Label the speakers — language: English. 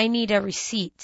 Speaker 1: I need a receipt.